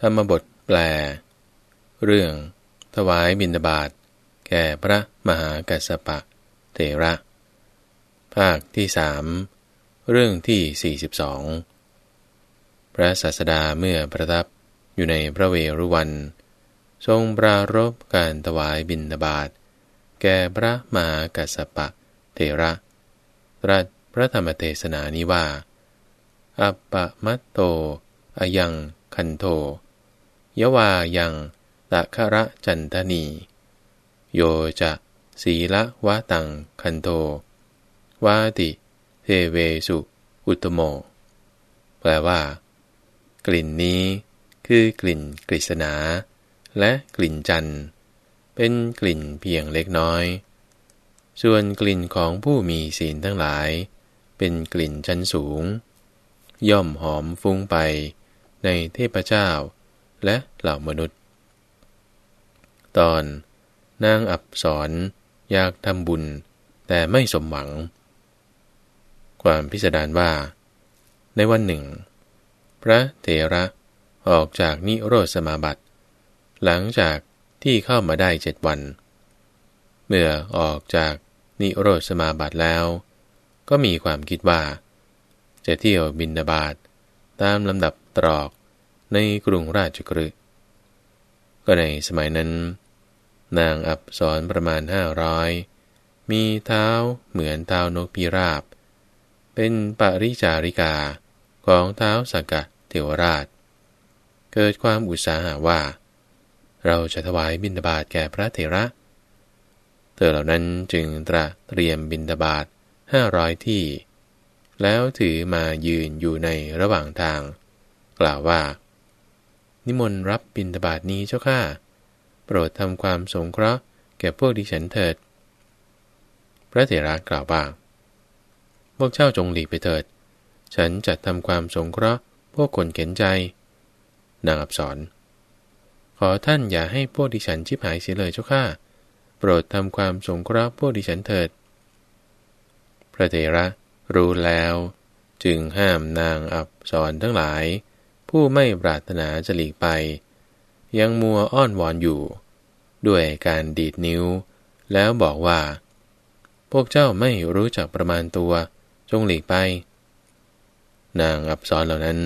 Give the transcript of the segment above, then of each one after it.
ธรรมบทแปล เรื่อง ถวายบิณฑบาตแก่พระมหากัสสปะเถระ ภาคที่สามเรื่องที่ 42 พระศาสดาเมื่อประทับอยู่ในพระเวรุวัน ทรงปรารบการถวายบิณฑบาตแก่พระมหากัสสปะเถระตรัสพระธรรมเทศนานี้ว่า อัปปะมัตโต อยังคันโท ยวายังตะคะระจันทนี โยจะศีละวะตังคันโท วาติเทเวสุอุตโม แปลว่า กลิ่นนี้คือกลิ่นกฤษณา และกลิ่นจันเป็นกลิ่นเพียงเล็กน้อย ส่วนกลิ่นของผู้มีศีลทั้งหลาย เป็นกลิ่นชั้นสูง ย่อมหอมฟุ้งไปในเทพเจ้า และเหล่ามนุษย์ ตอนนางอับสอนอยากทำบุญแต่ไม่สมหวัง ความพิสดารว่า ในวันหนึ่ง พระเถระออกจากนิโรธสมาบัติ หลังจากที่เข้ามาได้เจ็ดวัน เมื่อออกจากนิโรธสมาบัติแล้ว ก็มีความคิดว่า จะเที่ยวบินาบาตตามลำดับตรอก ในกรุงราชกฤห์ก็ในสมัยนั้น นางอับสอนประมาณห้าร้อยมีเท้าเหมือนเท้านกพิราบ เป็นปริจาริกาของเท้าสักะเทวราช เกิดความอุตสาหะว่า เราจะถวายบิณฑบาตแก่พระเถระ เธอเหล่านั้นจึงตระเตรียมบิณฑบาตห้าร้อยที่ แล้วถือมายืนอยู่ในระหว่างทาง กล่าวว่า นิมนต์รับบิณฑบาตนี้เจ้าข้าโปรดทำความสงเคราะห์แก่พวกดิฉันเถิด พระเถระกล่าวว่าพวกเจ้าจงหลีกไปเถิด ฉันจะทำความสงเคราะห์พวกคนเข็นใจ นางอับสรขอท่านอย่าให้พวกดิฉันชิบหายเสียเลยเจ้าข้าโปรดทำความสงเคราะห์พวกดิฉันเถิด พระเถระรู้แล้ว จึงห้ามนางอับสรทั้งหลาย ผู้ไม่ปรารถนาจะหลีกไป ยังมัวอ้อนวอนอยู่ ด้วยการดีดนิ้ว แล้วบอกว่า พวกเจ้าไม่รู้จักประมาณตัว จงหลีกไป นางอับสรเหล่านั้น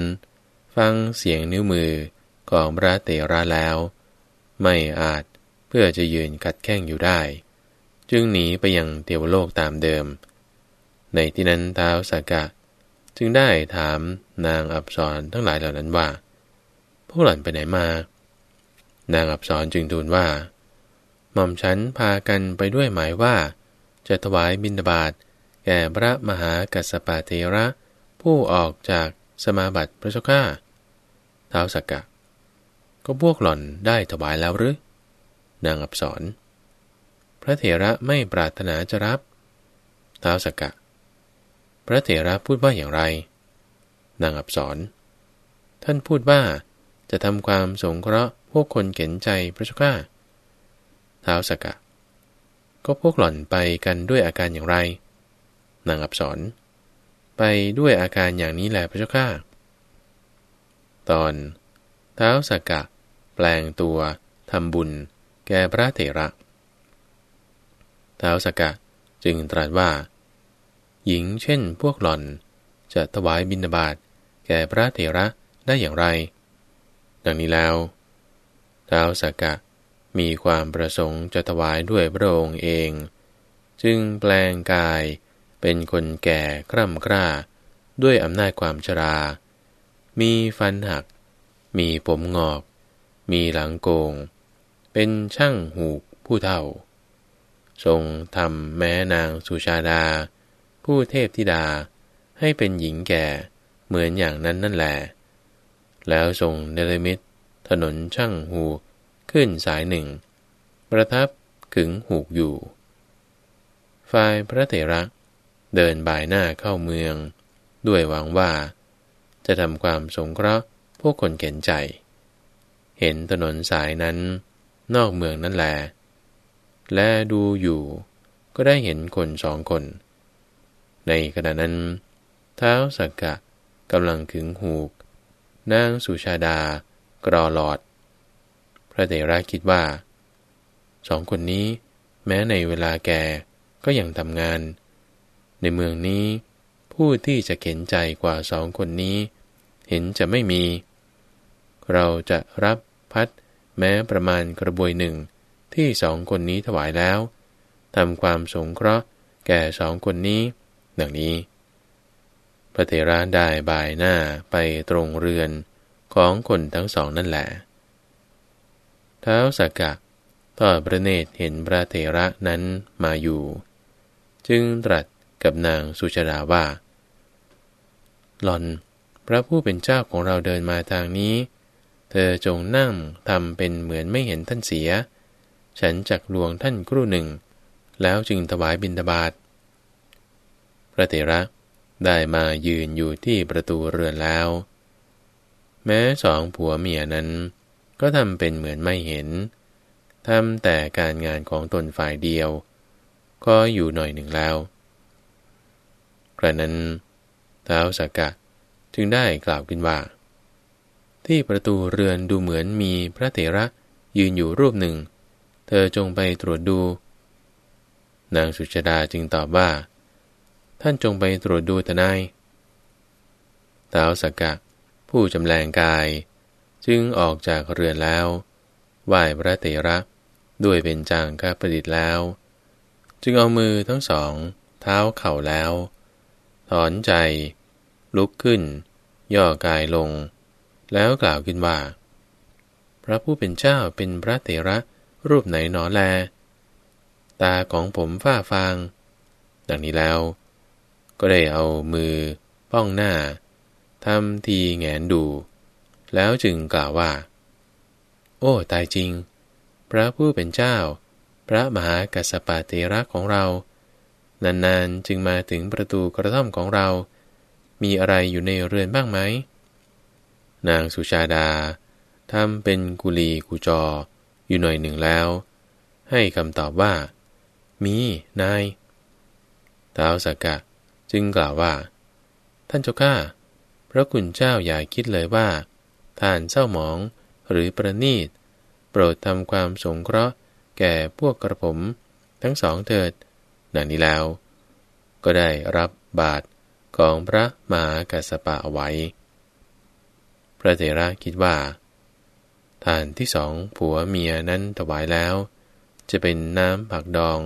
ฟังเสียงนิ้วมือของพระเตระแล้ว ไม่อาจเพื่อจะยืนกัดแข้งอยู่ได้ จึงหนีไปยังเทวโลกตามเดิม ในที่นั้นท้าวสากะ จึงได้ถามนางอับสรทั้งหลายเหล่านั้นว่า พวกหล่อนไปไหนมา นางอับสรจึงทูลว่า หม่อมฉันพากันไปด้วยหมายว่า จะถวายบิณฑบาตแก่พระมหากัสปะเทระ ผู้ออกจากสมาบัติพระเจ้าข้าท้าวสักกะ ก็พวกหล่อนได้ถวายแล้วหรือนางอับสรพระเถระไม่ปรารถนาจะรับท้าวสักกะ พระเถระพูดว่าอย่างไร นางอับสรท่านพูดว่าจะทำความสงเคราะห์พวกคนเข็นใจพระเจ้าข้าท้าวสกะ ก็พวกหล่อนไปกันด้วยอาการอย่างไร นางอับสรไปด้วยอาการอย่างนี้แหละพระเจ้าข้าตอนเท้าสกะแปลงตัวทำบุญ แก่พระเถระเท้าสกะจึงตรัสว่า หญิงเช่นพวกหล่อน จะถวายบิณฑบาตแก่พระเถระได้อย่างไร ดังนี้แล้วท้าวสักกะมีความประสงค์จะถวายด้วยพระองค์เอง จึงแปลงกายเป็นคนแก่คร่ำกร้า ด้วยอำนาจความชรา มีฟันหัก มีผมงอก มีหลังโกง เป็นช่างหูกผู้เท่า ทรงทำแม้นางสุชาดา ผู้เทพธิดา ให้เป็นหญิงแก่เหมือนอย่างนั้นนั่นแหละแล้วทรงเนรมิตถนนช่างหูขึ้นสายหนึ่ง ประทับขึงหูกอยู่ ฝ่ายพระเถระ เดินบ่ายหน้าเข้าเมือง ด้วยหวังว่า จะทำความสงเคราะห์พวกคนเข็นใจ เห็นถนนสายนั้น นอกเมืองนั่นแหละและดูอยู่ก็ได้เห็นคนสองคน ในขณะนั้น เท้าสักกะกำลังขึงหูก นางสุชาดากรอหลอด พระเถระคิดว่า สองคนนี้ แม้ในเวลาแก่ก็ยังทำงาน ในเมืองนี้ ผู้ที่จะเข็นใจกว่าสองคนนี้ เห็นจะไม่มี เราจะรับพัดแม้ประมาณกระบวยหนึ่งที่สองคนนี้ถวายแล้วทำความสงเคราะห์แก่สองคนนี้ ดังนี้ พระเถระได้บายหน้าไปตรงเรือนของคนทั้งสองนั่นแหละเท้าสักกะทอดพระเนตรเห็นพระเถระนั้นมาอยู่ จึงตรัสกับนางสุชาดาว่า หล่อน พระผู้เป็นเจ้าของเราเดินมาทางนี้ เธอจงนั่งทำเป็นเหมือนไม่เห็นท่านเสีย ฉันจักลวงท่านครู่หนึ่ง แล้วจึงถวายบิณฑบาต ระเถระได้มายืนอยู่ที่ประตูเรือนแล้ว แม้สองผัวเมียนั้น ก็ทำเป็นเหมือนไม่เห็นทำแต่การงานของตนฝ่ายเดียว ก็อยู่หน่อยหนึ่งแล้วกระนั้นท้าวสากะจึงได้กล่าวขึ้นว่า ที่ประตูเรือนดูเหมือนมีพระเถระยืนอยู่รูปหนึ่ง เธอจงไปตรวจดู นางสุชดาจึงตอบว่า ท่านจงไปตรวจดูทนายท้าสากะ ผู้จำแรงกาย จึงออกจากเรือนแล้ว ไหว้พระเถระด้วยเป็นจางกาประดิษฐ์แล้ว จึงเอามือทั้งสอง เท้าเข่าแล้ว ถอนใจ ลุกขึ้น ย่อกายลง แล้วกล่าวขึ้นว่า พระผู้เป็นเจ้าเป็นพระเถระรูปไหนหนอแล ตาของผมฝ้าฟาง ดังนี้แล้ว ก็ได้เอามือป้องหน้าทำทีแงนดู แล้วจึงกล่าวว่า โอ้ตายจริง พระผู้เป็นเจ้า พระมหากัสปะเทระของเรา นานๆจึงมาถึงประตูกระท่อมของเรา มีอะไรอยู่ในเรือนบ้างไหม นางสุชาดาทำเป็นกุลีกุจออยู่หน่อยหนึ่งแล้ว ให้คำตอบว่า มี นายท้าวสักกะ จึงกล่าวว่า ท่านเจ้าข้าพระคุณเจ้าอย่าคิดเลยว่าทานเศร้าหมองหรือประนีต โปรดทำความสงเคราะห์แก่พวกกระผม ทั้งสองเถิดดังนี้แล้ว ก็ได้รับบาทของพระมหากัสปะเอาไว้ พระเถระคิดว่าทานที่สองผัวเมียนั้นถวายแล้ว จะเป็นน้ำผักดอง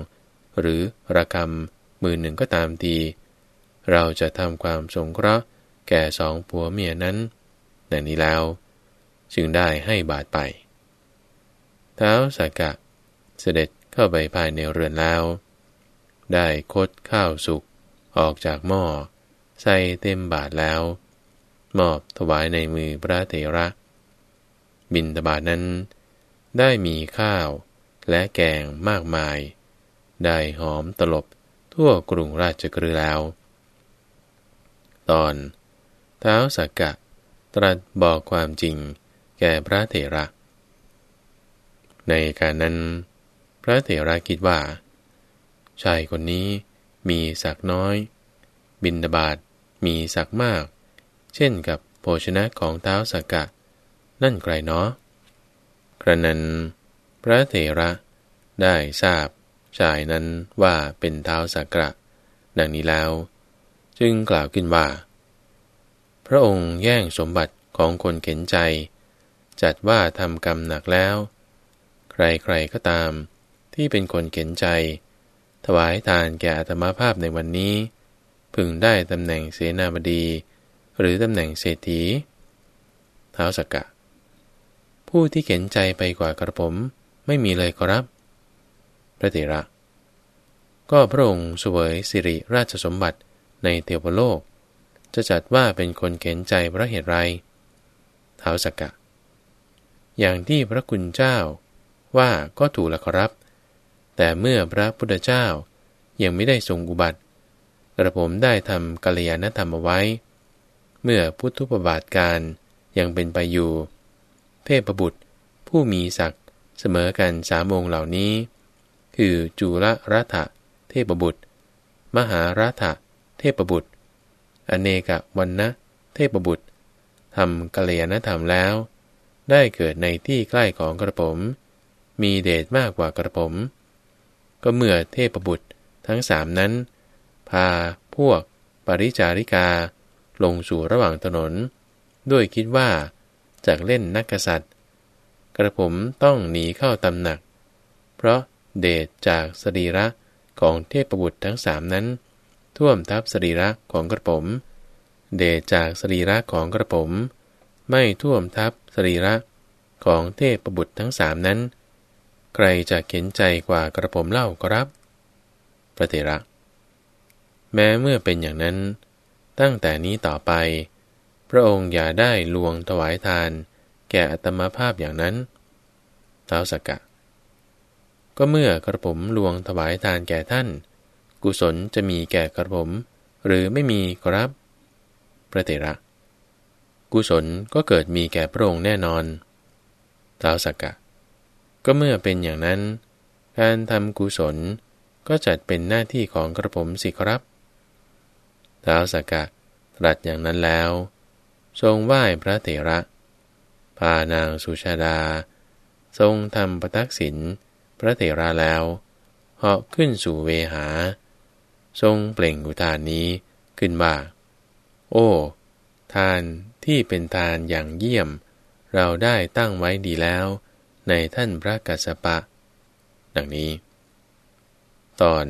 หรือระกำมือหนึ่งก็ตามที เราจะทำความสงเคราะห์แก่สองผัวเมียนั้นดังนี้แล้ว จึงได้ให้บาทไป เท้าสากะ เสด็จเข้าไปภายในเรือนแล้ว ได้คดข้าวสุกออกจากหม้อ ใส่เต็มบาทแล้ว มอบถวายในมือพระเถระ บินตบาทนั้น ได้มีข้าวและแกงมากมาย ได้หอมตลบทั่วกรุงราชกฤห์แล้ว ตอนเท้าสากกะ ตรัสบอกความจริงแก่พระเถระ ในการนั้น พระเถระคิดว่า ชายคนนี้มีศักน้อย บินดาบาดมีศักมาก เช่นกับโภชนะของเท้าสักกะ นั่นไกลเนาะกระนั้น พระเถระได้ทราบชายนั้นว่าเป็นเท้าสักกะ ดังนี้แล้ว จึงกล่าวขึ้นว่า พระองค์แย่งสมบัติของคนเข็นใจ จัดว่าทำกรรมหนักแล้ว ใครๆก็ตามที่เป็นคนเข็นใจ ถวายทานแก่อัตมาภาพในวันนี้ พึงได้ตำแหน่งเสนาบดี หรือตำแหน่งเศรษฐีเท้าสกกะ ผู้ที่เข็นใจไปกว่ากระผมไม่มีเลยครับ พระเถระ ก็พระองค์สวยสิริราชสมบัติ ในเทวโลก จะจัดว่าเป็นคนเข็นใจเพราะเหตุไรเท้าสกกะ อย่างที่พระคุณเจ้าว่าก็ถูกล้วครับ แต่เมื่อพระพุทธเจ้ายังไม่ได้ทรงอุบัติ กระผมได้ทำกัลยาณธรรมเอาไว้ เมื่อพุทธุปบาทการยังเป็นไปอยู่ เทพบุตรผู้มีศักดิ์เสมอกันสามองค์เหล่านี้ คือจุลรัฐเทพบุตร มหารัฐเทพบุตร อเนกวันนะเทพบุตรทำกัลยาณธรรมแล้ว ได้เกิดในที่ใกล้ของกระผม มีเดชมากกว่ากระผม ก็เมื่อเทพบุตรทั้งสามนั้น พาพวกปริจาริกาลงสู่ระหว่างถนน ด้วยคิดว่าจากเล่นนักกษัตริย์ กระผมต้องหนีเข้าตำหนัก เพราะเดชจากสรีระของเทพบุตรทั้งสามนั้น ท่วมทับสรีระของกระผม เดชจากสรีระของกระผม ไม่ท่วมทับสรีระของเทพบุตรทั้งสามนั้น ใครจะเข็นใจกว่ากระผมเล่าครับ พระเถระ แม้เมื่อเป็นอย่างนั้น ตั้งแต่นี้ต่อไป พระองค์อย่าได้ลวงถวายทาน แก่อัตมภาพอย่างนั้นท้าวสกกะ ก็เมื่อกระผมลวงถวายทานแก่ท่าน กุศลจะมีแก่กระผม หรือไม่มีครับ พระเถระ กุศลก็เกิดมีแก่พระองค์แน่นอนท้าวสักกะ ก็เมื่อเป็นอย่างนั้น การทำกุศลก็จัดเป็นหน้าที่ของกระผมสิครับท้าวสักกะตรัสอย่างนั้นแล้ว ทรงไหว้พระเถระพานางสุชาดา ทรงทำประทักษิณพระเถระแล้วเหาะขึ้นสู่เวหา ทรงเปล่งอุทานนี้ขึ้นว่าโอ้ ทานที่เป็นทานอย่างเยี่ยม เราได้ตั้งไว้ดีแล้ว ในท่านพระกัสสปะ ดังนี้ ตอน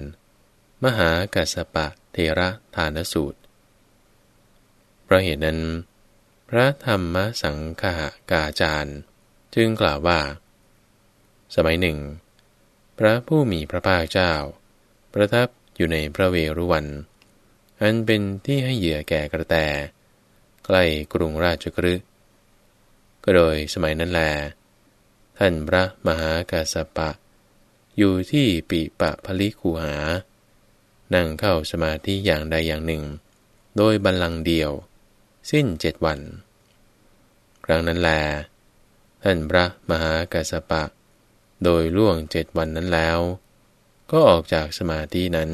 มหากัสสปะเทระทานสูตร เพราะเหตุนั้น พระธรรมสังฆากาจารย์จึงกล่าวว่า สมัยหนึ่ง พระผู้มีพระภาคเจ้า ประทับ อยู่ในพระเวรุวัน อันเป็นที่ให้เหยื่อแก่กระแต ใกล้กรุงราชกฤห์ก็โดยสมัยนั้นแล ท่านพระมหากาสปะ อยู่ที่ปีปะพลิคูหา นั่งเข้าสมาธิอย่างใดอย่างหนึ่ง โดยบัลลังเดียว สิ้นเจ็ดวัน ครั้งนั้นแล ท่านพระมหากาสปะ โดยล่วงเจ็ดวันนั้นแล้ว ก็ออกจากสมาธินั้น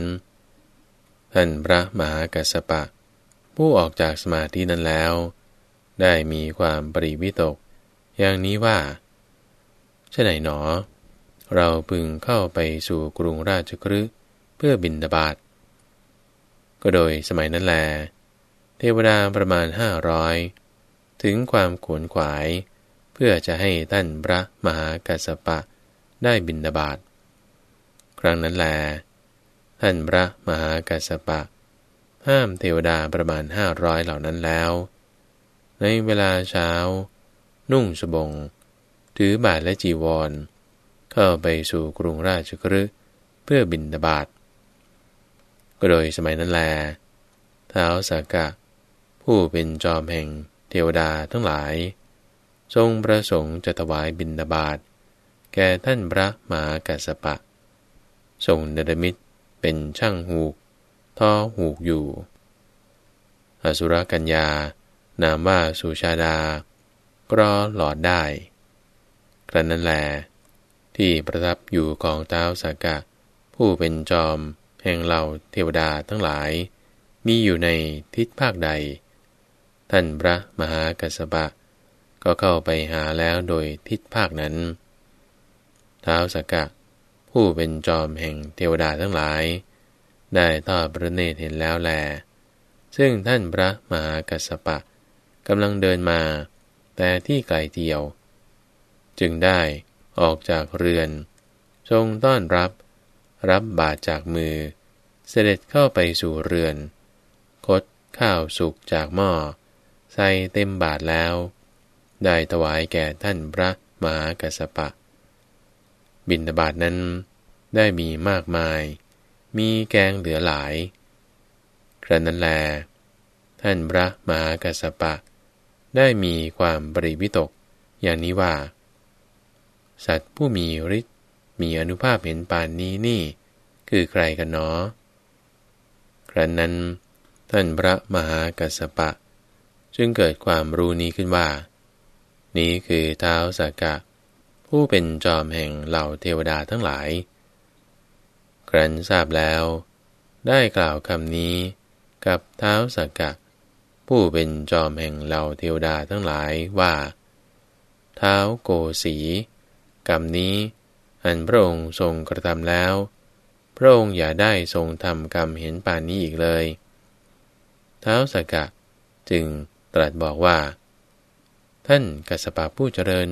ท่านพระมหากัสสปะ ผู้ออกจากสมาธินั้นแล้ว ได้มีความปริวิตก อย่างนี้ว่าชไหนหนอ เราพึงเข้าไปสู่กรุงราชกฤห์เพื่อบินดาบาดก็โดยสมัยนั้นแล เทวดาประมาณห้าร้อยถึงความขวนขวาย เพื่อจะให้ท่านพระมหากัสสปะได้บินดาบาด ครั้งนั้นแล ท่านพระมหากัสสปะ ห้ามเทวดาประมาณห้าร้อยเหล่านั้นแล้ว ในเวลาเช้า นุ่งสบง ถือบาทและจีวร เข้าไปสู่กรุงราชกฤห์เพื่อบินดาบาดก็โดยสมัยนั้นแลท้าวสากะ ผู้เป็นจอมแห่งเทวดาทั้งหลาย ทรงประสงค์จะถวายบินดาบาดแก่ท่านพระมหากัสสปะ ทรงเนรมิตเป็นช่างหูกท่อหูกอยู่ อสุรกัญญา นามว่าสุชาดากรอหลอดได้ กระนั้นแล ที่ประทับอยู่ของเท้าสากะ ผู้เป็นจอมแห่งเหล่าเทวดาทั้งหลาย มีอยู่ในทิศภาคใด ท่านพระมหากัสปะ ก็เข้าไปหาแล้วโดยทิศภาคนั้นท้าวสกกะ ผู้เป็นจอมแห่งเทวดาทั้งหลาย ได้ทอดพระเนตรเห็นแล้วแล ซึ่งท่านพระมหากัสปะกำลังเดินมา แต่ที่ไกลเดียว จึงได้ออกจากเรือน ทรงต้อนรับ รับบาตรจากมือ เสด็จเข้าไปสู่เรือน คดข้าวสุกจากหม้อ ใส่เต็มบาทแล้ว ได้ถวายแก่ท่านพระมหากัสปะ บินบาตนั้น ได้มีมากมาย มีแกงเหลือหลาย ครั้นนั้นแล ท่านพระมหากัสสปะ ได้มีความบริวิตก อย่างนี้ว่า สัตว์ผู้มีฤทธิ์มีอนุภาพเห็นปานนี้นี่ คือใครกันเนาะครั้นนั้น ท่านพระมหากัสปะ จึงเกิดความรู้นี้ขึ้นว่า นี้คือเท้าสากะ ผู้เป็นจอมแห่งเหล่าเทวดาทั้งหลาย ครั้นทราบแล้ว ได้กล่าวคำนี้กับเท้าสักกะ ผู้เป็นจอมแห่งเหล่าเทวดาทั้งหลายว่า เท้าโกสีกรรมนี้ อันพระองค์ทรงกระทำแล้ว พระองค์อย่าได้ทรงทำกรรมเห็นป่านนี้อีกเลยเท้าสกกะจึงตรัสบอกว่า ท่านกัสปะผู้เจริญ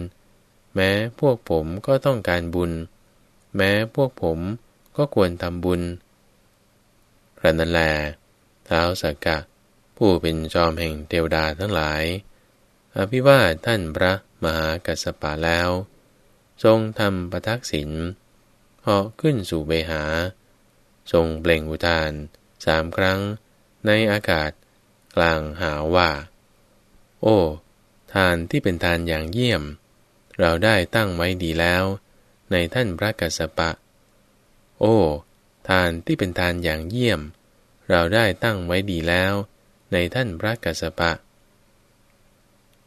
แม้พวกผมก็ต้องการบุญ แม้พวกผมก็ควรทำบุญพระนันแลเท้าสกกะ ผู้เป็นจอมแห่งเทวดาทั้งหลาย อภิวาทท่านพระมหากัสปะแล้ว ทรงทำประทักษิณเหาะขึ้นสู่เบหา ทรงเปล่งอุทานสามครั้งในอากาศกลางหาว่า โอ้ ทานที่เป็นทานอย่างเยี่ยม เราได้ตั้งไว้ดีแล้ว ในท่านพระกัสสปะ โอ้ ทานที่เป็นทานอย่างเยี่ยม เราได้ตั้งไว้ดีแล้ว ในท่านพระกัสสปะ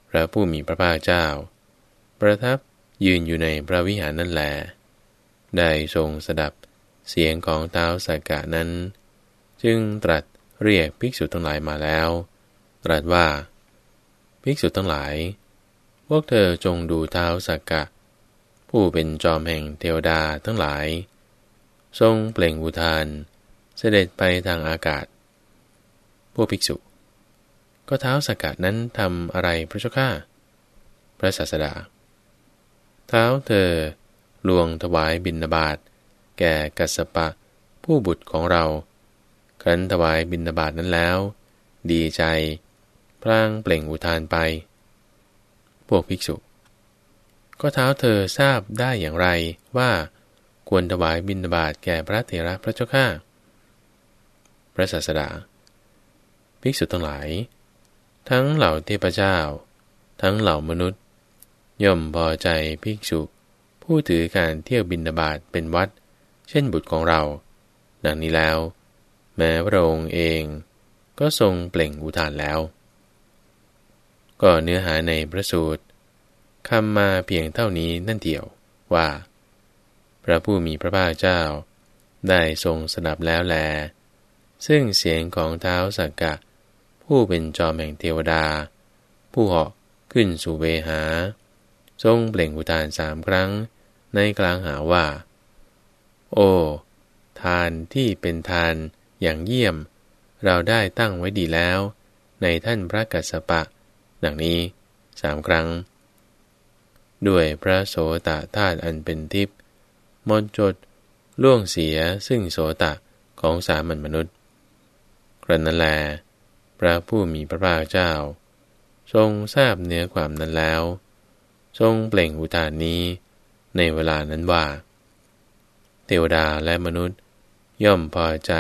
พระผู้มีพระภาคเจ้า ประทับยืนอยู่ในพระวิหารนั่นแหลได้ทรงสดับเสียงของเท้าสากกะนั้น จึงตรัสเรียกภิกษุทั้งหลายมาแล้ว ตรัสว่า ภิกษุทั้งหลาย วกเธอจงดูเท้าสากกะ ผู้เป็นจอมแห่งเทวดาทั้งหลาย ทรงเปล่งอุทาน เสด็จไปทางอากาศ พวกภิกษุ ก็เท้าสักัดนั้นทำอะไรพระเจ้าข้าพระศาสดา เท้าเธอลวงถวายบิณฑบาตแก่กัสปะผู้บุตรของเรา ครั้นถวายบิณฑบาตนั้นแล้ว ดีใจ พลางเปล่งอุทานไป พวกภิกษุ ก็เท้าเธอทราบได้อย่างไรว่า ควรถวายบิณฑบาตแก่พระเถระพระเจ้าข้าพระศาสดา ภิกษุทั้งหลาย ทั้งเหล่าเทพเจ้า ทั้งเหล่ามนุษย์ ย่อมพอใจภิกษุ ผู้ถือการเที่ยวบินบาตเป็นวัด เช่นบุตรของเรา ดังนี้แล้ว แม้พระองค์เองก็ทรงเปล่งอุทานแล้ว ก็เนื้อหาในพระสูตร คำมาเพียงเท่านี้นั่นเดียวว่า พระผู้มีพระภาคเจ้า ได้ทรงสดับแล้วแล ซึ่งเสียงของเท้าสักกะ ผู้เป็นจอมแห่งเทวดา ผู้เหาะขึ้นสู่เวหา ทรงเปล่งอุทานสามครั้งในกลางหาว่า โอ้ทานที่เป็นทานอย่างเยี่ยม เราได้ตั้งไว้ดีแล้ว ในท่านพระกัสสปะ ดังนี้สามครั้ง ด้วยพระโสตธาตุอันเป็นทิพย์มนจดล่วงเสียซึ่งโสตะของสามัญมนุษย์กระนั้นแล พระผู้มีพระภาคเจ้า ทรงทราบเนื้อความนั้นแล้ว ทรงเปล่งอุทานนี้ในเวลานั้นว่า เทวดาและมนุษย์ ย่อมพอใจ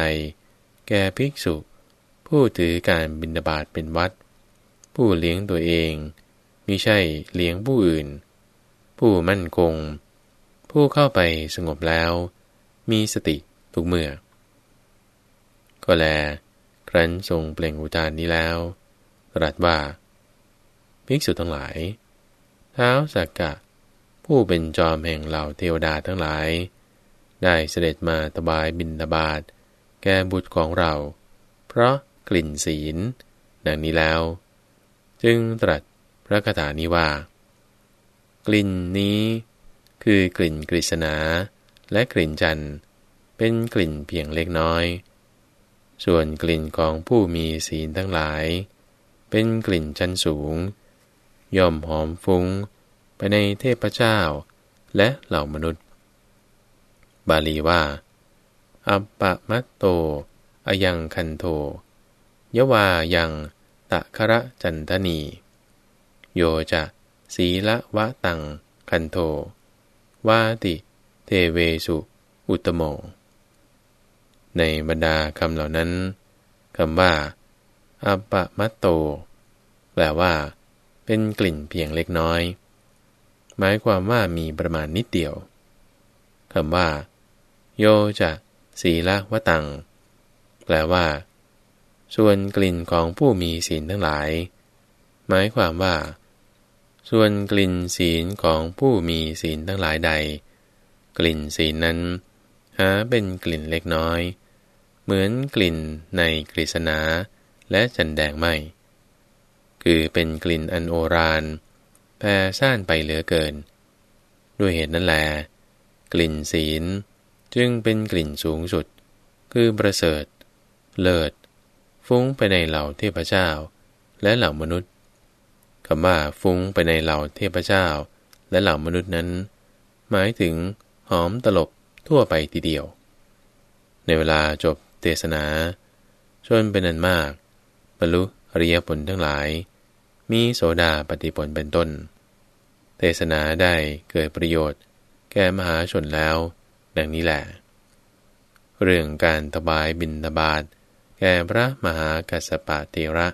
แก่ภิกษุ ผู้ถือการบินบาตเป็นวัด ผู้เลี้ยงตัวเองมิใช่เลี้ยงผู้อื่น ผู้มั่นคง ผู้เข้าไปสงบแล้ว มีสติทุกเมื่อ ก็แล ครั้นทรงเปล่งอุทานนี้แล้ว ตรัสว่า ภิกษุทั้งหลาย เท้าสักกะ ผู้เป็นจอมแห่งเหล่าเทวดาทั้งหลาย ได้เสด็จมาตบายบินตบาทแก่บุตรของเรา เพราะกลิ่นศีล ดังนี้แล้ว จึงตรัสพระคาถานี้ว่า กลิ่นนี้ คือกลิ่นกฤษณาและกลิ่นจันทร์เป็นกลิ่นเพียงเล็กน้อย ส่วนกลิ่นของผู้มีศีลทั้งหลาย เป็นกลิ่นชั้นสูง ย่อมหอมฟุ้งไปในเทพเจ้า และเหล่ามนุษย์ บาลีว่า อัปปะมัตโต อยังคันโท ยวายังตะคระจันทนี โยจะ ศีละวะตัง คันโท วาติ เทเวสุ อุตโม ในบรรดาคำเหล่านั้นคำว่าอัปปะมัตโต แปลว่า เป็นกลิ่นเพียงเล็กน้อย หมายความว่ามีประมาณนิดเดียวคำว่า โยจะศีละวะตัง แปลว่า ส่วนกลิ่นของผู้มีศีลทั้งหลาย หมายความว่า ส่วนกลิ่นศีลของผู้มีศีลทั้งหลายใด กลิ่นศีลนั้น หาเป็นกลิ่นเล็กน้อย เหมือนกลิ่นในกฤษณาและจันแดงไม่ คือเป็นกลิ่นอันโอรานแผ่ซ่านไปเหลือเกิน ด้วยเหตุนั้นแล กลิ่นศีลจึงเป็นกลิ่นสูงสุด คือประเสริฐ เลิศ ฟุ้งไปในเหล่าเทพเจ้า และเหล่ามนุษย์ คำว่าฟุ้งไปในเหล่าเทพเจ้า และเหล่ามนุษย์นั้น หมายถึงหอมตลบทั่วไปทีเดียว ในเวลาจบเทศนา ชนเป็นอันมาก บรรลุอริยผลทั้งหลาย มีโสดาปฏิผลเป็นต้น เทศนาได้เกิดประโยชน์ แก่มหาชนแล้ว ดังนี้แหละ เรื่องการถบายบินตบาทแก่พระมหากัสสปะเทระ